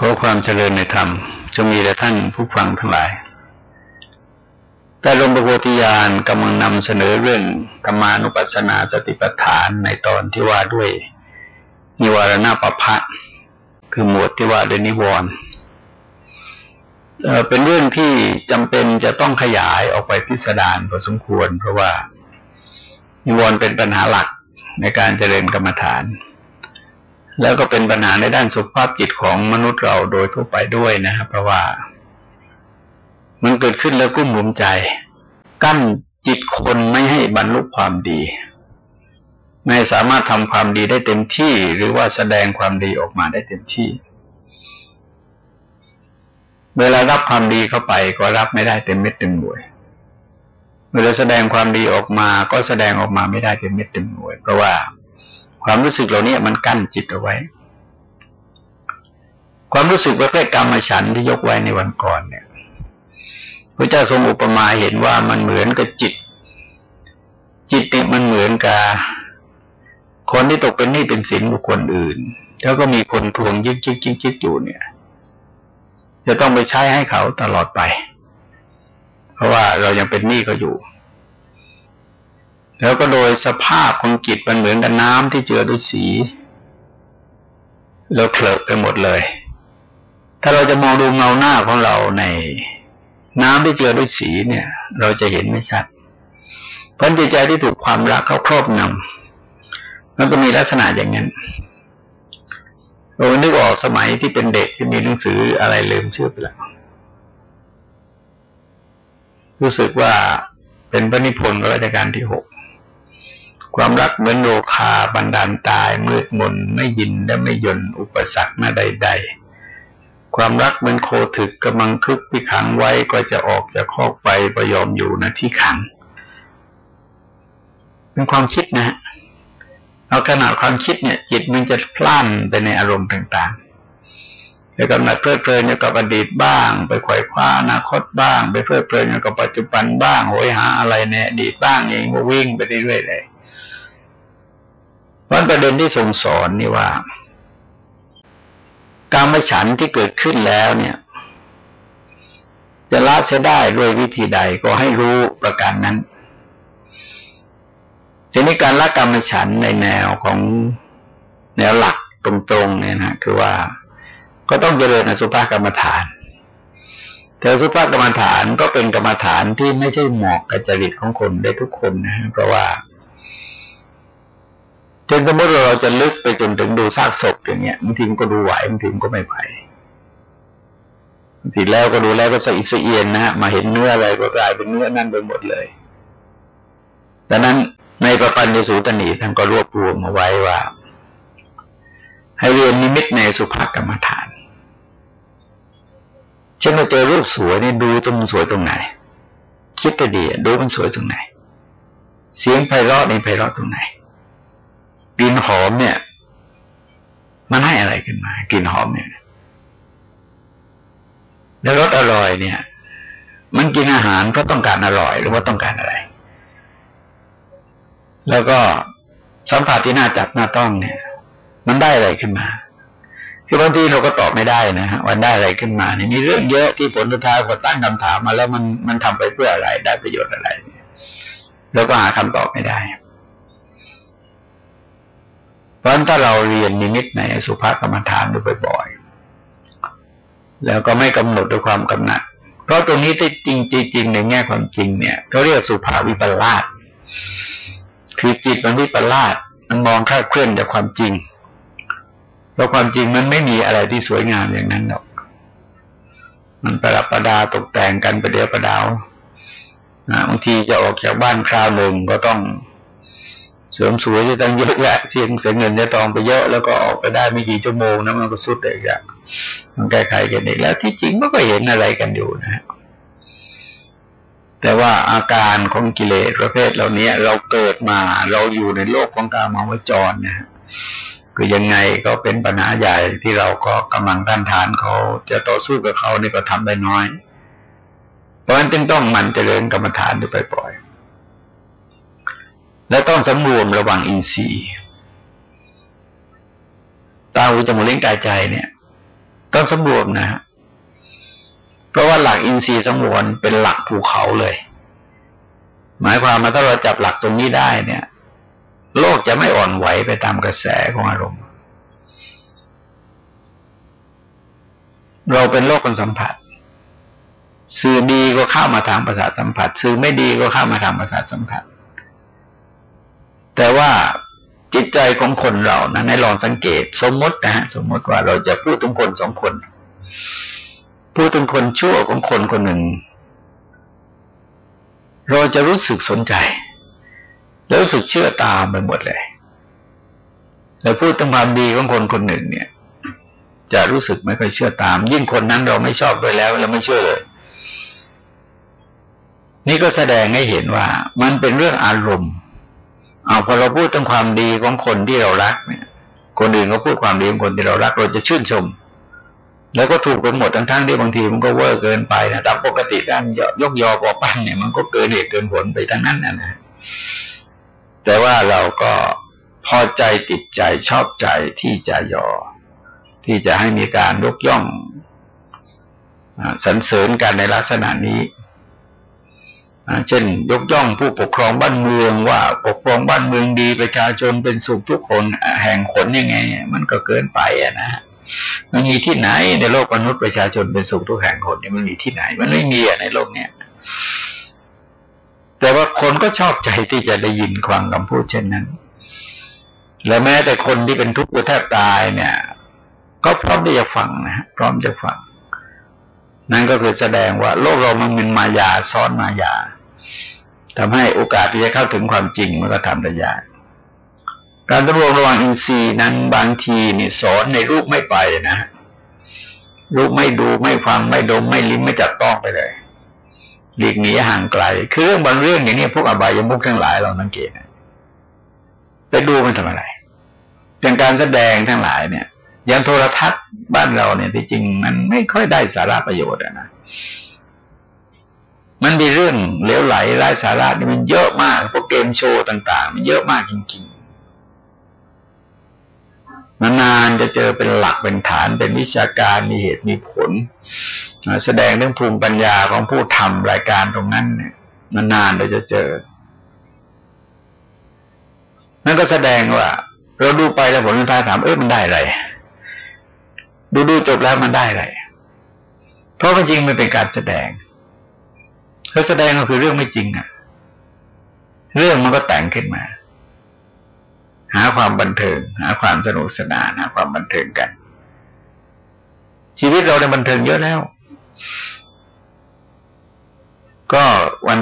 ขอความเจริญในธรรมจงมีแด่ท่านผู้ฟังทั้งหลาย แต่หลวงพระโพธิญาณกำลังนำเสนอเรื่องธรรมานุปัสสนาสติปัฏฐานในตอนที่ว่าด้วย นิวรณปภะคือหมวดที่ว่าด้วยนิวรณ์เป็นเรื่องที่จำเป็นจะต้องขยายออกไปพิสดารพอสมควร เพราะว่านิวรณ์เป็นปัญหาหลักในการเจริญกรรมฐาน แล้วก็เป็นปัญหาในด้านสุขภาพจิตของมนุษย์เราโดยทั่วไปด้วยนะครับเพราะว่า มันเกิดขึ้นแล้วกุ้มหุมใจ กั้นจิตคนไม่ให้บรรลุความดี ไม่สามารถทำความดีได้เต็มที่ หรือว่าแสดงความดีออกมาได้เต็มที่ เวลารับความดีเข้าไปก็รับไม่ได้เต็มเม็ดเต็มหน่วย เวลาแสดงความดีออกมาก็แสดงออกมาไม่ได้เต็มเม็ดเต็มหน่วย เพราะว่า ความรู้สึกเหล่านี้มันกั้นจิตเอาไว้ ความรู้สึกประเภทกรรมฉันที่ยกไว้ในวันก่อนเนี่ยพระเจ้าทรงอุปมาเห็นว่ามันเหมือนกับจิต จิตเนี่ยมันเหมือนกับคนที่ตกเป็นหนี้เป็นสินบุคคลอื่น แล้วก็มีคนทวงยึกยึกยึกยึกอยู่เนี่ย จะต้องไปใช้ให้เขาตลอดไป เพราะว่าเรายังเป็นหนี้เขาอยู่ แล้วก็โดยสภาพของจิตมันเหมือนกับน้ำที่เจือด้วยสี แล้วเคลิบไปหมดเลย ถ้าเราจะมองดูเงาหน้าของเราในน้ำที่เจือด้วยสีเนี่ย เราจะเห็นไม่ชัด เพราะจิตใจที่ถูกความรักเขาครอบงำมันก็มีลักษณะอย่างนั้นเรานึกออกสมัยที่เป็นเด็กที่มีหนังสืออะไรลืมชื่อไปแล้วรู้สึกว่าเป็นพระนิพนธ์รัชกาลที่หก ความรักเหมือนโลคาบันดาลตายมืดมนไม่ยินและไม่ยนอุปสรรคหน้าใด ๆ ความรักเหมือนโคถึกกำลังคึกพิขังไว้ก็จะออกจากคอกไปประยอมอยู่นะที่ขัง เป็นความคิดนะเอาขนาดความคิดเนี่ย จิตมันจะพล่านไปในอารมณ์ต่างๆแล้วก็มาเพลิดเพลินอยู่กับอดีตบ้าง ไปขวายคว้าอนาคตบ้าง ไปเพลิดเพลินอยู่กับปัจจุบันบ้างโหยหาอะไรในอดีตบ้างเอย่างนี้วิ่งไปเรื่อยๆเลย วันประเด็นที่ทรงสอนนี่ว่า การมฉันที่เกิดขึ้นแล้วเนี่ย จะละเสียได้ด้วยวิธีใดก็ให้รู้ประการนั้นทีนี้การละกรรมฉันในแนวของแนวหลักตรงๆเนี่ยนะคือว่าก็ต้องเจริญอสุภกรรมฐาน แต่สุภกรรมฐานก็เป็นกรรมฐานที่ไม่ใช่เหมาะกับจริตของคนได้ทุกคนนะเพราะว่า จนสมมติเราจะลึกไปจนถึงดูซากศพอย่างเงี้ยบางทีมก็ดูไหวบางทีมก็ไม่ไหวบางทีแล้วก็ดูแล้วก็สะอิสเอียนนะฮะมาเห็นเนื้ออะไรก็กลายเป็นเนื้อนั่นไปหมดเลยดังนั้นในประพันธ์ในสูตนีท่านก็รวบรวมมาไว้ว่า ให้เรียนนิมิตในสุภกรรมฐาน เช่นเราเจอรูปสวยนี่ดูตรงสวยตรงไหน คิดไปดีดูมันสวยตรงไหน เสียงไพเราะนี่ไพเราะตรงไหน กลิ่นหอมเนี่ย มันให้อะไรขึ้นมากลิ่นหอมเนี่ยแล้วรสอร่อยเนี่ย มันกินอาหารเพราะต้องการอร่อยหรือว่าต้องการอะไร แล้วก็สัมผัสที่น่าจับน่าต้องเนี่ย มันได้อะไรขึ้นมาคือบางทีเราก็ตอบไม่ได้นะฮะวันได้อะไรขึ้นมาเนี่ยมีเรื่องเยอะที่ผลสุดท้ายพอตั้งคำถามมาแล้วมันมันทำไปเพื่ออะไรได้ประโยชน์อะไรแล้วก็หาคำตอบไม่ได้ ราะถ้าเราเรียนนิมิตในสุภากรรมฐานดูบ่อยๆ แล้วก็ไม่กำหนดด้วยความกำหนัด เพราะตรงนี้ที่จริงจริงในแง่ความจริงเนี่ยเขาเรียกสุภาวิปลาสคือจิตมันวิปลาสมันมองคลาดเคลื่อนจากความจริง เพราะความจริงมันไม่มีอะไรที่สวยงามอย่างนั้นหรอก มันประดับประดาตกแต่งกันประเดียวประดาวบางทีจะออกจากบ้านคราวหนึ่งก็ต้อง เสริมสวยจะตั้งเยอะแยะเสียงเสียเงินจะตองไปเยอะแล้วก็ออกไปได้ไม่กี่ชั่วโมงนะมันก็สุดเลยอย่างมันแก้ไขกันเองแล้วที่จริงมันก็เห็นอะไรกันอยู่นะฮะแต่ว่าอาการของกิเลสประเภทเหล่านี้เราเกิดมาเราอยู่ในโลกของการมาวจรนะฮะคือยังไงก็เป็นปัญหาใหญ่ที่เราก็กำลังต้านทานเขาจะต่อสู้กับเขานี่ก็ทำได้น้อย เพราะฉะนั้นจึงต้องมันเจริญกรรมฐานด้วยไปปล่อย และต้องสำรวมระวังอินทรีย์ตาหูจมูกเล่นกายใจเนี่ย ต้องสำรวมนะฮะเพราะว่าหลักอินทรีย์สังวรเป็นหลักภูเขาเลย หมายความว่าถ้าเราจับหลักตรงนี้ได้เนี่ย โลกจะไม่อ่อนไหวไปตามกระแสของอารมณ์ เราเป็นโลกคนสัมผัสสื่อดีก็เข้ามาทางประสาทสัมผัส สื่อไม่ดีก็เข้ามาทางประสาทสัมผัส แต่ว่าจิตใจของคนเรานะในลองสังเกต สมมตินะฮะสมมติว่าเราจะพูดถึงคนสองคน พูดถึงคนชั่วของคนคนหนึ่ง เราจะรู้สึกสนใจ แล้วรู้สึกเชื่อตามไปหมดเลยแต่พูดถึงความดีของคนคนหนึ่ง เนี่ย จะรู้สึกไม่ค่อยเชื่อตาม ยิ่งคนนั้นเราไม่ชอบด้วยแล้วเราไม่เชื่อเลย นี่ก็แสดงให้เห็นว่า มันเป็นเรื่องอารมณ์ เอาพอเราพูดถึงความดีของคนที่เรารักเนี่ย คนอื่นก็พูดความดีของคนที่เรารักเราจะชื่นชม แล้วก็ถูกกันหมดทั้งทั้งที่บางทีมันก็เวอร์เกินไปนะตามปกติการยกยอปอปั้นเนี่ย มันก็เกินเหตุเกินผลไปทั้งนั้นนะนะแต่ว่าเราก็พอใจติดใจชอบใจที่จะยอ ที่จะให้มีการยกย่องสรรเสริญกันในลักษณะนี้ เช่น ยกย่องผู้ปกครองบ้านเมืองว่าปกครองบ้านเมืองดีประชาชนเป็นสุขทุกคนแห่งขนยังไง มันก็เกินไปอะนะมันมีที่ไหนในโลกมนุษย์ประชาชนเป็นสุขทุกแห่งคนนี่มันมีที่ไหน มันไม่มีในโลกเนี้ยแต่ว่าคนก็ชอบใจที่จะได้ยินความคำพูดเช่นนั้น และแม้แต่คนที่เป็นทุกข์แทบตายเนี่ย ก็พร้อมที่จะฟังนะพร้อมจะฟัง นั่นก็คือแสดงว่า โลกเรามันเป็นมายาซ้อนมายา ทำให้โอกาสที่จะเข้าถึงความจริงมันก็ทำได้ยากการตำรวจระวังอินทรีย์นั้นบางทีนี่สอนในรูปไม่ไปนะรูปไม่ดูไม่ฟังไม่ดมไม่ลิ้มไม่จับต้องไปเลยหลีกหนีห่างไกล คือเรื่องบางเรื่องอย่างนี้พวกอบายมุกทั้งหลายเราสังเกตไปดูมันทำอะไรอย่างการแสดงทั้งหลายเนี่ยอย่างโทรทัศน์บ้านเราเนี่ยที่จริงมันไม่ค่อยได้สาระประโยชน์นะ มันมีเรื่องเลวไหลไร้สาระนี่มันเยอะมากพวกเกมโชว์ต่าง ๆ มันเยอะมากจริงๆนานๆจะเจอเป็นหลักเป็นฐานเป็นวิชาการมีเหตุมีผล แสดงเรื่องภูมิปัญญาของผู้ทำรายการตรงนั้นเนี่ยนานๆเราจะเจอ นั่นก็แสดงว่า เราดูไปแล้วผลสุดท้ายถามเออมันได้อะไร ดูดูจบแล้วมันได้อะไร เพราะจริงมันเป็นการแสดง ถ้าแสดงก็คือเรื่องไม่จริงอะ เรื่องมันก็แต่งขึ้นมา หาความบันเทิง หาความสนุกสนานหาความบันเทิงกัน ชีวิตเราในบันเทิงเยอะแล้ว ก็วัน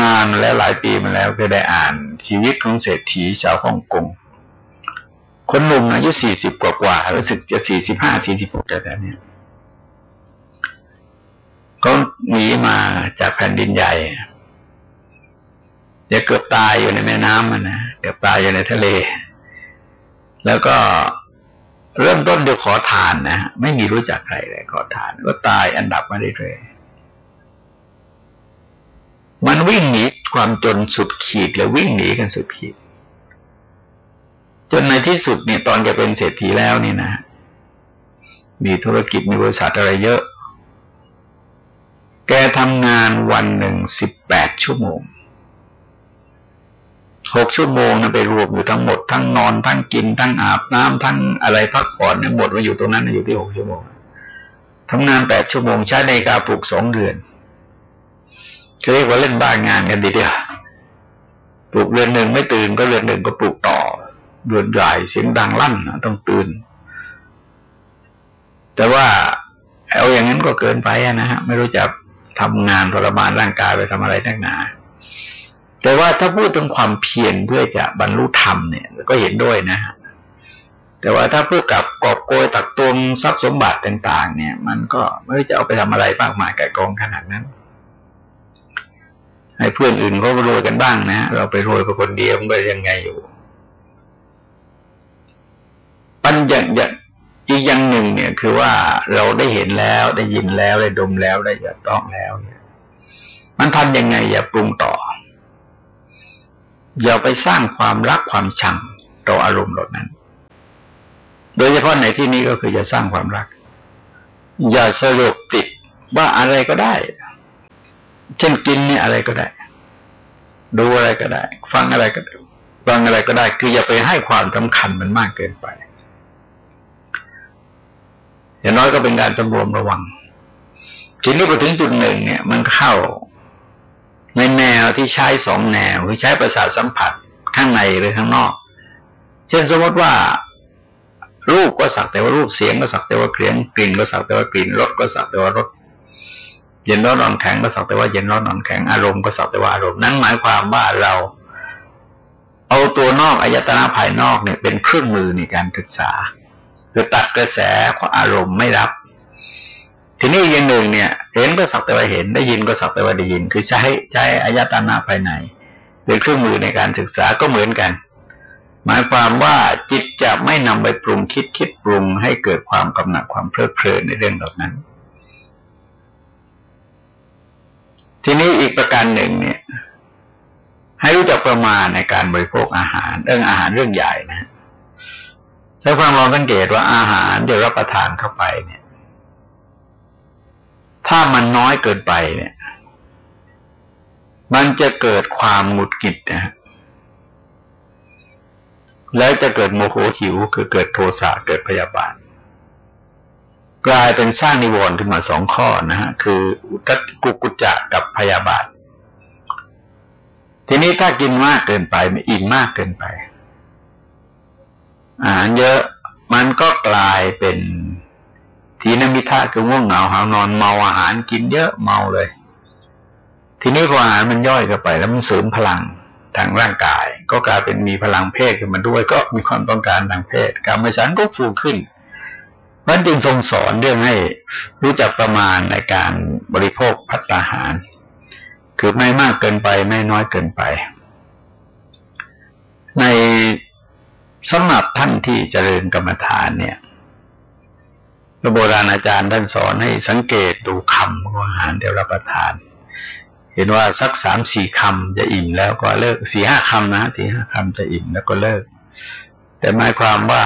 นานแล้วหลายปีมาแล้วเคยได้อ่านชีวิตของเศรษฐีชาวฮ่องกงคนหนุ่มอายุสี่สิบกว่าๆรู้สึกจะสี่สิบห้าสี่สิบหกแต่เนี้ย ก็หนีมาจากแผ่นดินใหญ่จะเกือบตายอยู่ในแม่น้ำมันนะเกือบตายอยู่ในทะเล แล้วก็เริ่มต้นด้วยขอทานนะไม่มีรู้จักใครเลยขอทาน ก็ตายอันดับมาเรื่อยๆมันวิ่งหนีความจนสุดขีดเลยวิ่งหนีกันสุดขีด จนในที่สุดเนี่ยตอนแกเป็นเศรษฐีแล้วนี่นะมีธุรกิจมีบริษัทอะไรเยอะ แกทำงานวันหนึ่งสิบแปดชั่วโมงหกชั่วโมงนะไปรวมอยู่ทั้งหมด ทั้งนอนทั้งกิน ทั้งอาบน้ำทั้งอะไรพักผ่อนทั้งหมดมาอยู่ตรงนั้นอยู่ที่หกชั่วโมงทำงานแปดชั่วโมงใช้ในการปลูกสองเดือนเรียกว่าเล่นบ้านงานกันดีเดียวปลูกเดือนหนึ่งไม่ตื่นก็เดือนหนึ่งก็ปลูกต่อเดือนใหญ่เสียงดังลั่นต้องตื่น แต่ว่าเอาอย่างนั้นก็เกินไปนะฮะไม่รู้จัก ทำงานทรมานร่างกายไปทำอะไรทั้งหนา แต่ว่าถ้าพูดถึงความเพียรเพื่อจะบรรลุธรรมเนี่ย ก็เห็นด้วยนะฮะแต่ว่าถ้าเพื่อกับกอบโกยตักตวงทรัพย์สมบัติต่าง ๆ เนี่ย มันก็ไม่รู้จะเอาไปทำอะไรมากมายแก่กองขนาดนั้น ให้เพื่อนอื่นเขารวยกันบ้างนะเราไปรวยกับคนเดียวมันก็ยังไงอยู่ ปัญญาอี อีกอย่างหนึ่งเนี่ยคือว่าเราได้เห็นแล้วได้ยินแล้วได้ดมแล้วได้ยัดต้องแล้วเนี่ยมันทำยังไงอย่าปรุงต่อ อย่าไปสร้างความรักความชังต่ออารมณ์เหล่านั้น โดยเฉพาะในที่นี้ก็คือจะสร้างความรัก อย่าสรุปติดว่าอะไรก็ได้ เช่นกินเนี่ยอะไรก็ได้ ดูอะไรก็ได้ ฟังอะไรก็ฟังอะไรก็ได้ คืออย่าไปให้ความสำคัญมันมากเกินไป อย่างน้อยก็เป็นการสำรวมระวังทีนี้พอถึงจุดหนึ่งเนี่ย มันเข้าในแนวที่ใช้สองแนวคือใช้ประสาทสัมผัสข้างในหรือข้างนอก เช่นสมมติว่า รูปก็สักแต่ว่ารูปเสียงก็สักแต่ว่าเสียงกลิ่นก็สักแต่ว่ากลิ่นรสก็สักแต่ว่ารสเย็นร้อนอ่อนแข็งก็สักแต่ว่าเย็นร้อนอ่อนแข็งอารมณ์ก็สักแต่ว่าอารมณ์นั้นหมายความว่าเรา เอาตัวนอกอายตนะภายนอกเนี่ยเป็นเครื่องมือในการศึกษา คือตัดกระแสของอารมณ์ไม่รับ ทีนี้อย่างหนึ่งเนี่ย เห็นก็สักแต่ว่าเห็นได้ยินก็สักแต่ว่าได้ยิน คือใช้ใช้อายตนะภายในเป็นเครื่องมือในการศึกษาก็เหมือนกัน หมายความว่าจิตจะไม่นำไปปรุงคิดคิดปรุงให้เกิดความกำหนัดความเพลิดเพลินในเรื่องเหล่านั้น ทีนี้อีกประการหนึ่งเนี่ย ให้รู้จักประมาณในการบริโภคอาหาร เรื่องอาหารเรื่องใหญ่นะ ใช้ความลองสังเกตว่าอาหารที่รับประทานเข้าไปเนี่ย ถ้ามันน้อยเกินไปเนี่ย มันจะเกิดความหงุดหงิดนะ แล้วจะเกิดโมโหหิวคือเกิดโทสะเกิดพยาบาทกลายเป็นสร้างนิวรณ์ขึ้นมาสองข้อนะฮะ คือกักุกุจจะกับพยาบาท ทีนี้ถ้ากินมากเกินไปไม่อิ่มมากเกินไป อาหารเยอะมันก็กลายเป็นทีนมิทะคือง่วงเหงาหานอนเมาอาหารกินเยอะเมาเลย ทีนี้พออาหารมันย่อยเข้าไป แล้วมันเสริมพลังทางร่างกาย ก็กลายเป็นมีพลังเพศขึ้นมาด้วย ก็มีความต้องการทางเพศการมฉันก็ฟูขึ้นมันจึงทรงสอนเรื่องให้รู้จักประมาณในการบริโภคพัตตาหาร คือไม่มากเกินไปไม่น้อยเกินไป ใน สำหรับท่านที่เจริญกรรมฐานเนี่ยพระโบราณอาจารย์ท่านสอนให้สังเกตดูคำของอาหารเดี๋ยวรับประทาน เห็นว่าสักสามสี่คำจะอิ่มแล้วก็เลิกสี่ห้าคำนะสี่ห้าคำจะอิ่มแล้วก็เลิก แต่หมายความว่า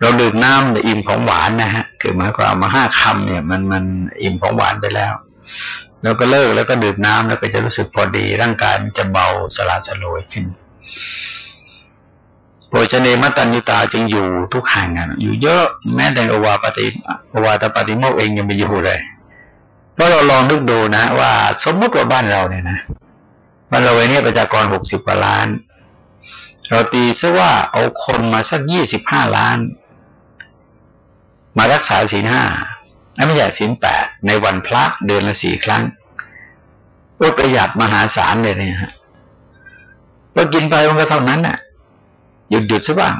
เราดื่มน้ำแต่อิ่มของหวานนะฮะคือหมายความมาห้าคำเนี่ย มันมันอิ่มของหวานไปแล้ว แล้วก็เลิกแล้วก็ดื่มน้ำแล้วก็จะรู้สึกพอดี ร่างกายมันจะเบาสลาสลวยขึ้น โภชเนมัตตัญญตาจึงอยู่ทุกแห่งอยู่เยอะแม้แต่อวาปฏิอวาตปฏิโมกเองยังไปอยู่เลยเพราะเราลองนึกดูนะ ว่าสมมติว่าบ้านเราเนี่ยนะบ้านเราเนี่ยประชากรหกสิบกว่าล้าน เราตีซะว่าเอาคนมาสักยี่สิบห้าล้าน มารักษาศีลห้าไม่ใช่ศีลแปดในวันพระเดือนละสี่ครั้งก็ประหยัดมหาศาลเลยเนี่ยฮะ เรากินไปมันก็เท่านั้นน่ะ หยุดหยุดซะบ้าง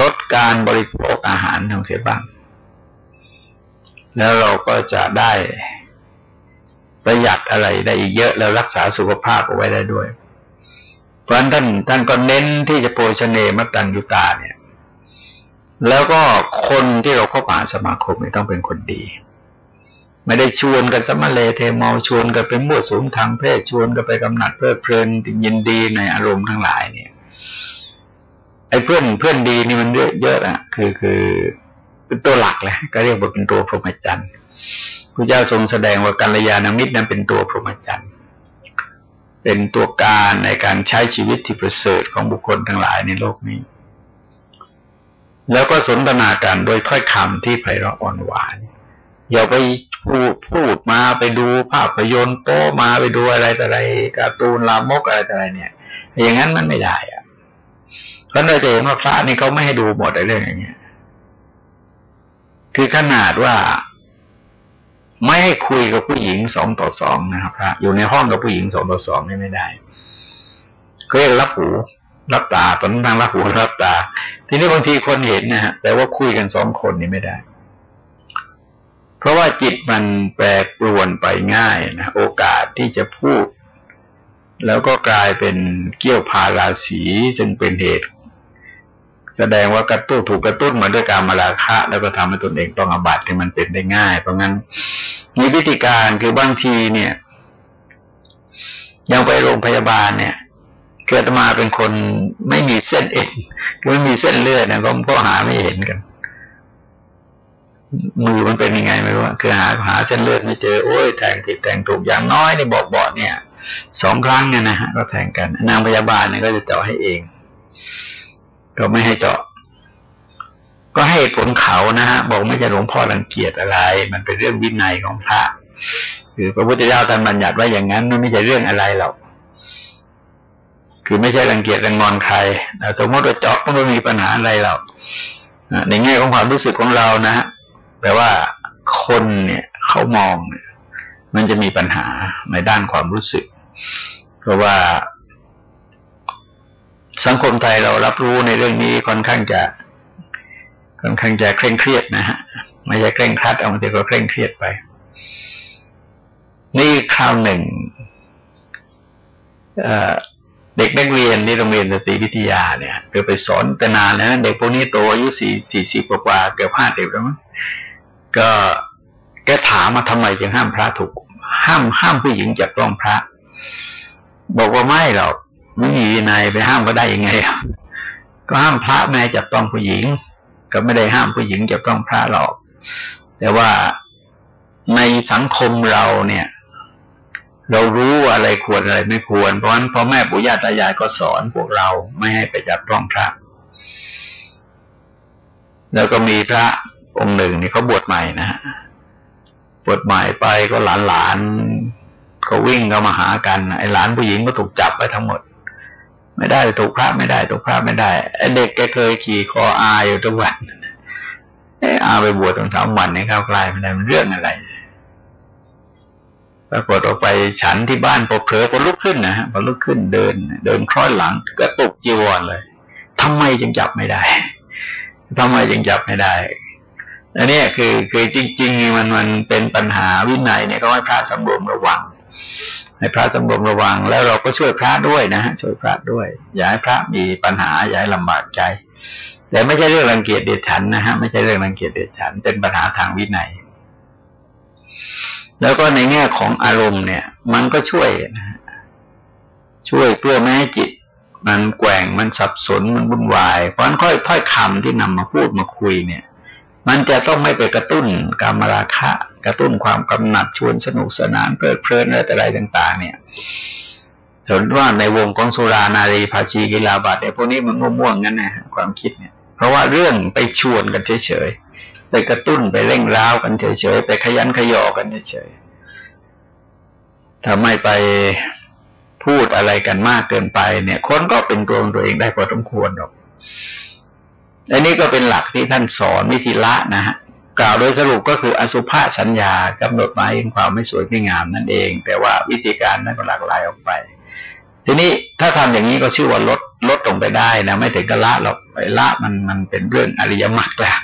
ลดการบริโภคอาหารทางเสียบ้าง แล้วเราก็จะได้ประหยัดอะไรได้อีกเยอะแล้วรักษาสุขภาพเอาไว้ได้ด้วย เพราะนั้นท่านท่านก็เน้นที่จะโปรชเนมัตตัญญุตาเนี่ย แล้วก็คนที่เราเข้าผ่าสมาคมไม่ต้องเป็นคนดี ไม่ได้ชวนกันสมเลเทเมาชวนกันไปมั่วสุมทางเพศชวนกันไปกำหนัดเพลิดเพลินยินดีในอารมณ์ทั้งหลายเนี่ยไอ้เพื่อนเพื่อนดีนี่มันเยอะเยอะอะ คือคือเป็นตัวหลักเลยก็เรียกว่าเป็นตัวพรหมจรรย์พระเจ้าทรงแสดงว่ากัลยาณมิตรนั้นเป็นตัวพรหมจรรย์เป็นตัวการในการใช้ชีวิตที่ประเสริฐของบุคคลทั้งหลายในโลกนี้ แล้วก็สนทนากันโดยถ้อยคำที่ไพเราะอ่อนหวาน อย่าไปพูดพูดมาไปดูภาพยนตร์โตมาไปดูอะไรแต่อะไรการ์ตูนลามกอะไรแต่อะไรเนี่ย อย่างนั้นมันไม่ได้อะเพราะเราจะเห็นว่าพระนี่เขาไม่ให้ดูหมดเรื่องอย่างเงี้ยคือขนาดว่าไม่ให้คุยกับผู้หญิงสองต่อสองนะครับพระอยู่ในห้องกับผู้หญิงสองต่อสองนี่ไม่ได้ก็เรียกรับหูรับตาตอนนั้นทางรับหูรับตา ทีนี้บางทีคนเห็นนะฮะแต่ว่าคุยกันสองคนนี่ไม่ได้ ราะว่าจิตมันแปรปรวนไปง่ายนะโอกาสที่จะพูด แล้วก็กลายเป็นเกี่ยวพาราศีซึ่งเป็นเหตุ แสดงว่ากระตุ้นถูกกระตุ้นมาด้วยการมาราคะ แล้วก็ทำให้ตนเองต้องอบัตที่มันเป็นได้ง่าย เพราะงั้นมีวิธีการคือบางทีเนี่ย ยังไปโรงพยาบาลเนี่ยเกิดมาเป็นคนไม่มีเส้นเอ็นคือไม่มีเส้นเลือดนะก็หาไม่เห็นกัน มือมันเป็นยังไงไม่รู้คือหาหาเส้นเลือดไม่เจอโอ้ยแทงผิดแทงถูกอย่างน้อยในบอกบอกเนี่ยสองครั้งเนี่ยนะฮะก็แทงกัน นางพยาบาลเนี่ยก็จะเจาะให้เอง ก็ไม่ให้เจาะ ก็ให้ผลเขานะฮะบอกไม่จะหลวงพ่อรังเกียจอะไร มันเป็นเรื่องวินัยของพระคือพระพุทธเจ้าท่านบัญญัติว่าอย่างนั้นมันไม่ใช่เรื่องอะไรหรอกคือไม่ใช่รังเกียจรังงอนใครแต่สมมติว่าเจาะก็ไม่มีปัญหาอะไรหรอกในแง่ของความรู้สึกของเรานะฮะ แต่ว่าคนเนี่ยเขามองเนี่ยมันจะมีปัญหาในด้านความรู้สึก เพราะว่า สังคมไทยเรารับรู้ในเรื่องนี้ค่อนข้างจะค่อนข้างจะเคร่งเครียดนะฮะไม่ใช่เคร่งครัดเอาบางทีก็เคร่งเครียดไป นี่คราวหนึ่งเด็กนักเรียนที่โรงเรียนสตรีวิทยาเนี่ยเกิดไปสอนแต่นานแล้วเด็กพวกนี้โตอายุสี่สี่สิบกว่าเกือบห้าสิบแล้วมั้ง ก็แกถามมาทำไมจึงห้ามพระถูก ห้ามห้ามผู้หญิงจับต้องพระ บอกว่าไม่หรอกไม่มีนัยไปห้ามก็ได้ยังไงก็ห้ามพระแม่จับต้องผู้หญิง ก็ไม่ได้ห้ามผู้หญิงจับต้องพระหรอก แต่ว่าในสังคมเราเนี่ย เรารู้อะไรควรอะไรไม่ควร เพราะฉะนั้นพ่อแม่ปู่ย่าตายายก็สอนพวกเราไม่ให้ไปจับต้องพระ แล้วก็มีพระ องค์หนึ่งนี่เขาบวชใหม่นะฮะบวชใหม่ไปก็หลานหลานก็วิ่งเข้ามาหากันไอ้หลานผู้หญิงก็ถูกจับไปทั้งหมด ไม่ได้ถูกพระไม่ได้ถูกพระไม่ได้ไอ้เด็กแกเคยขี่คออาอยู่ทุกวันไอ้อาไปบวชตั้งสามวันเนี่ยเข้าใกล้ไม่ได้มันเรื่องอะไรปรากฏออกไปฉันที่บ้านพอเผลอพอลุกขึ้นนะฮะพอลุกขึ้นเดิน เดินคล้อยหลังกระตุกจีวรเลยทำไมจึงจับไม่ได้ทำไมจึงจับไม่ได้ อันนี้คือคือจริงๆมันมันเป็นปัญหาวินัยเนี่ยก็ให้พระสำรวมระวัง ให้พระสำรวมระวัง แล้วเราก็ช่วยพระด้วยนะฮะช่วยพระด้วย อย่าให้พระมีปัญหาอย่าให้ลำบากใจ แต่ไม่ใช่เรื่องรังเกียจเดชฉันนะฮะไม่ใช่เรื่องรังเกียจเดชฉัน เป็นปัญหาทางวินัย แล้วก็ในแง่ของอารมณ์เนี่ย มันก็ช่วยนะช่วยเพื่อไม่ให้จิตมันแกว่งมันสับสนมันวุ่นวาย เพราะนั้นค่อยถ้อยคำที่นำมาพูดมาคุยเนี่ย มันจะต้องไม่ไปกระตุ้นกามราคะ กระตุ้นความกำหนัดชวนสนุกสนานเพลิดเพลินอะไรแต่ไรต่าง ๆ เนี่ยสมว่าในวงของสุรานารีภาชีกีฬาบาตเนี่ยพวกนี้มันง่วงๆงั้นนะความคิดเนี่ย เพราะว่าเรื่องไปชวนกันเฉยๆไปกระตุ้นไปเร่งร้าวกันเฉยๆไปขยันขยอกันเฉยๆถ้าไม่ไปพูดอะไรกันมากเกินไปเนี่ย คนก็เป็นตัวตัวเองได้พอสมควรหรอก อันนี้ก็เป็นหลักที่ท่านสอนวิธีละนะฮะกล่าวโดยสรุปก็คืออสุภะสัญญากำหนดหมายความไม่สวยไม่งามนั่นเอง แต่ว่าวิธีการนั้นก็หลากหลายออกไป ทีนี้ถ้าทำอย่างนี้ก็ชื่อว่าลดลดลงไปได้นะไม่ถึงกับละหรอกไปละมันมันเป็นเรื่องอริยมรรคแล้ว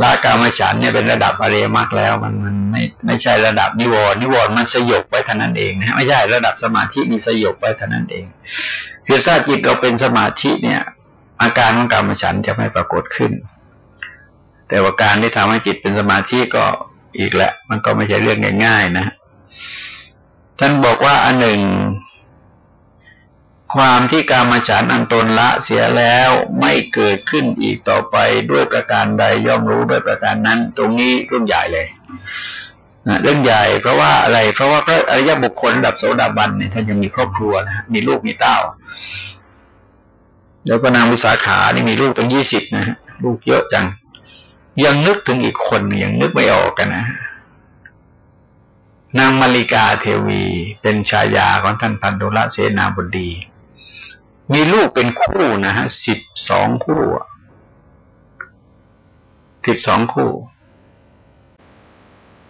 ละกามฉันเนี่ยเป็นระดับอริยมรรคแล้ว มันมันไม่ไม่ใช่ระดับนิวรณ์นิวรณ์มันสยบไว้เท่านั้นเองนะไม่ใช่ระดับสมาธิมีสยบไว้เท่านั้นเองคือถ้าจิตเราเป็นสมาธิเนี่ย อาการของกามฉันจะไม่ปรากฏขึ้น แต่ว่าการที่ทำให้จิตเป็นสมาธิก็อีกแหละ มันก็ไม่ใช่เรื่องง่าย ๆ นะ ท่านบอกว่าอันหนึ่ง ความที่การมาฉันอันตนละเสียแล้วไม่เกิดขึ้นอีกต่อไปด้วยประการใดย่อมรู้ด้วยประการนั้น ตรงนี้เรื่องใหญ่เลยนะเรื่องใหญ่เพราะว่าอะไร เพราะว่าพระอริยบุคคลระดับโสดาบันเนี่ยท่านยังมีครอบครัวนะมีลูกมีเต้า แล้วก็นางวิสาขานี่มีลูกตั้งยี่สิบนะฮะลูกเยอะจัง ยังนึกถึงอีกคนยังนึกไม่ออกกันนะนางมาริกาเทวี เป็นชายาของท่านพันธุระเสนาบดี มีลูกเป็นคู่นะฮะสิบสองคู่สิบสองคู่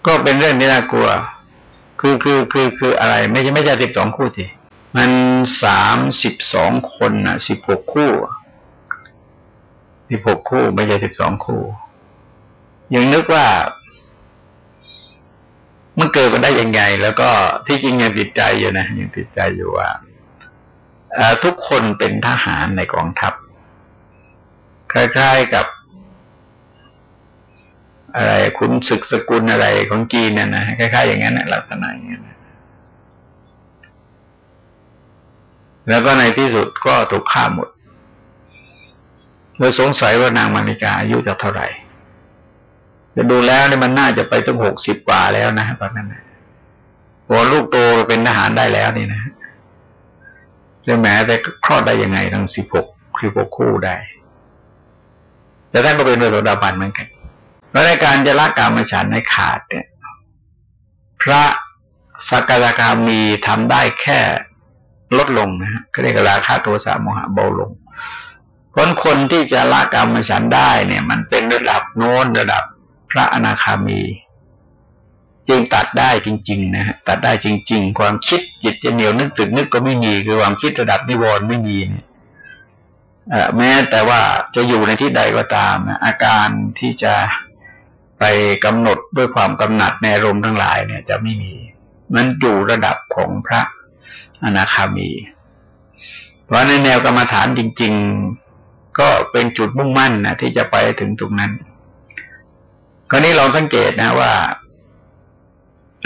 ก็เป็นเรื่องที่น่ากลัว คือคือคือคืออะไร ไม่ใช่ไม่ใช่สิบสองคู่ที มันสามสิบสองคนนะสิบหกคู่สิบหกคู่ไม่ใช่สิบสองคู่ยังนึกว่า มันเกิดมาได้ยังไง แล้วก็ที่จริงยังติดใจอยู่นะยังติดใจอยู่ว่าทุกคนเป็นทหารในกองทัพคล้ายๆกับ อะไรคุณศึกสกุลอะไรของจีนน่ะนะคล้ายๆอย่างนั้นลักษณะอย่างนั้น แล้วก็ในที่สุดก็ถูกฆ่าหมดโดยสงสัยว่านางมาริกาอายุจะเท่าไหร่จะดูแล้วเนี่ยมันน่าจะไปตั้งหกสิบกว่าแล้วนะตอนนั้นนะพอลูกโตเป็นทหารได้แล้วนี่นะจะแม้แต่คลอดได้ยังไงทั้งสิบหกคือหกคู่ได้ แต่ท่านก็เป็นโดยดาบันเหมือนกันเพราะในการจะละกามฉันให้ขาดเนี่ย พระสกทาคามีทำได้แค่ ลดลงนะฮะก็เรียกราคาโทสะโมหะเบาลงคนคนที่จะละกรรมฉันได้เนี่ย มันเป็นระดับโน้นระดับพระอนาคามี จึงตัดได้จริง ๆ นะฮะตัดได้จริง ๆ ความคิดจิตจะเหนียวนึกตึกนึกก็ไม่มีคือความคิดระดับนิวรณ์ไม่มีเนี่ยแม้แต่ว่าจะอยู่ในที่ใดก็ตามนะอาการที่จะไปกำหนดด้วยความกำหนัดในอารมณ์ทั้งหลายเนี่ย จะไม่มี มันอยู่ระดับของพระ อนาคามี เพราะในแนวกรรมฐานจริง ๆ ก็เป็นจุดมุ่งมั่นนะที่จะไปถึงตรงนั้นคราวนี้เราสังเกตนะว่า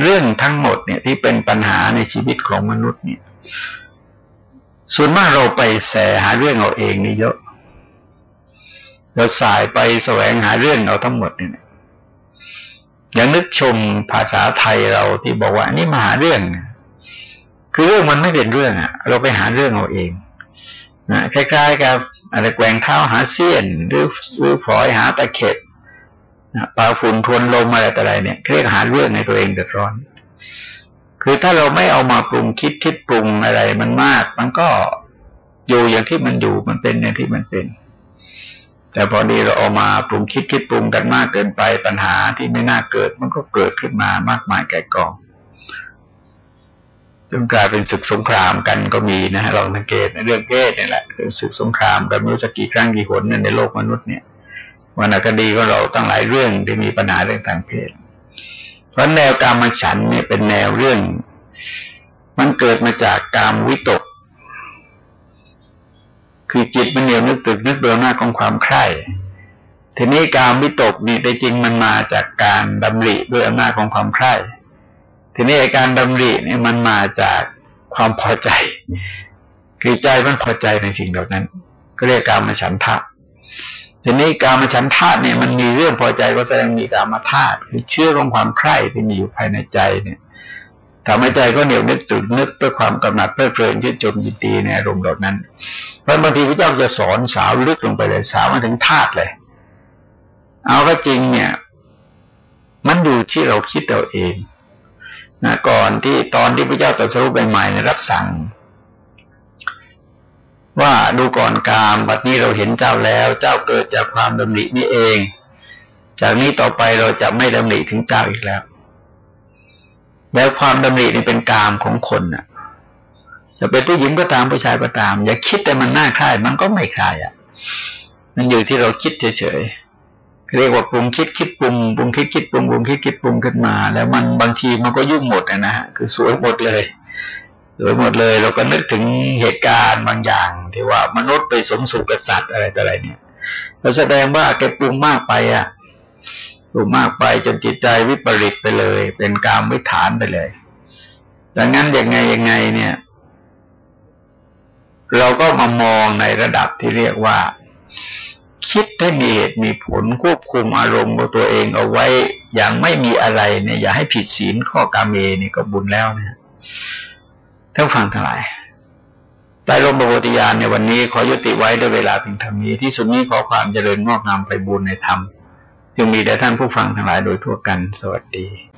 เรื่องทั้งหมดเนี่ยที่เป็นปัญหาในชีวิตของมนุษย์เนี่ย ส่วนมากเราไปแสหาเรื่องเอาเองนี่เยอะเราสายไปแสวงหาเรื่องเอาทั้งหมดเนี่ยอย่างนึกชมภาษาไทยเราที่บอกว่านี่มาหาเรื่อง คือเรื่องมันไม่เป็นเรื่องอะ เราไปหาเรื่องเอาเองนะคล้ายๆกับอะไรแกว่งเท้าหาเสี้ยน หรือหรือพลอยหาตะเข็บนะปลาฝุ่นทวนลมอะไรต่ออะไรเนี่ยเรียกหาเรื่องในตัวเองเดือดร้อน คือถ้าเราไม่เอามาปรุงคิดคิดปรุงอะไรมันมาก มันก็อยู่อย่างที่มันอยู่มันเป็นอย่างที่มันเป็น แต่พอดีเราเอามาปรุงคิดคิดปรุงกันมากเกินไปปัญหาที่ไม่น่าเกิด มันก็เกิดขึ้นมามากมายแก่กอง จนกลายเป็นศึกสงครามกันก็มีนะฮะลองสังเกตในเรื่องเพศนี่แหละคือศึกสงครามกันไม่รู้สักกี่ครั้งกี่หนในโลกมนุษย์เนี่ยวรรณคดีก็เราตั้งหลายเรื่องที่มีปัญหาเรื่องทางเพศ เพราะแนวการมฉันเนี่ยเป็นแนวเรื่อง มันเกิดมาจากการวิตก คือจิตมันเหนียวนึกตึกนึกเบื่อหน้าของความใคร่ทีนี้การวิตกนี่แต่จริงมันมาจากการดำริด้วยอำนาจของความใคร่ ทีนี้การดำริเนี่ยมันมาจากความพอใจ คือใจมันพอใจในสิ่งเหล่านั้นก็เรียกการมาฉันทะทีนี้การมาฉันทะเนี่ยมันมีเรื่องพอใจก็แสดงมีการมาธาตุคือเชื่อของความใคร่ที่มีอยู่ภายในใจเนี่ยทำให้ใจก็เหนียวนึกตื่นนึกด้วยความกำหนัดเพลิดเพลินที่จมยินดีในอารมณ์เหล่านั้น เพราะบางทีพระเจ้าจะสอนสาวลึกลงไปเลยสาวมาถึงธาตุเลย เอาก็จริงเนี่ย มันอยู่ที่เราคิดเราเอง นะก่อนที่ตอนที่พระเจ้าตรัสรู้ใหม่ๆรับสั่ง ว่าดูก่อนกามบัดนี้เราเห็นเจ้าแล้ว เจ้าเกิดจากความดำรินี้เอง จากนี้ต่อไปเราจะไม่ดำริถึงเจ้าอีกแล้ว แล้วความดำรินี่เป็นกามของคนน่ะ จะเป็นผู้หญิงก็ตามผู้ชายก็ตาม อย่าคิดแต่มันน่าคลายมันก็ไม่คลายอะ มันอยู่ที่เราคิดเฉยๆ เรียกว่าปรุงคิดคิดปรุงปรุงคิดคิดปรุงปรุงคิดคิดปรุงขึ้นมา แล้วมันบางทีมันก็ยุ่งหมดนะฮะคือสวยหมดเลยสวยหมดเลย เราก็นึกถึงเหตุการณ์บางอย่าง ที่ว่ามนุษย์ไปสมสู่กษัตริย์อะไรต่ออะไรเนี่ยเราแสดงว่าแกปรุงมากไปอะปรุงมากไปจนจิตใจวิปริตไปเลย เป็นกามวิถานไปเลยดังนั้นยังไงยังไงเนี่ย เราก็มามองในระดับที่เรียกว่า คิดให้มีเหตุมีผลควบคุมอารมณ์ของตัวเองเอาไว้ อย่างไม่มีอะไรเนี่ยอย่าให้ผิดศีลข้อกาเมนี่ก็บุญแล้วเนี่ยท่านฟังทั้งหลายใต้ลมบวติยานในวันนี้ขอยุติไว้ด้วยเวลาเพียงเท่านี้ที่สุดนี้ขอความเจริญงอกงามไปบุญในธรรม จึงมีแด่ท่านผู้ฟังทั้งหลายโดยทั่วกันสวัสดี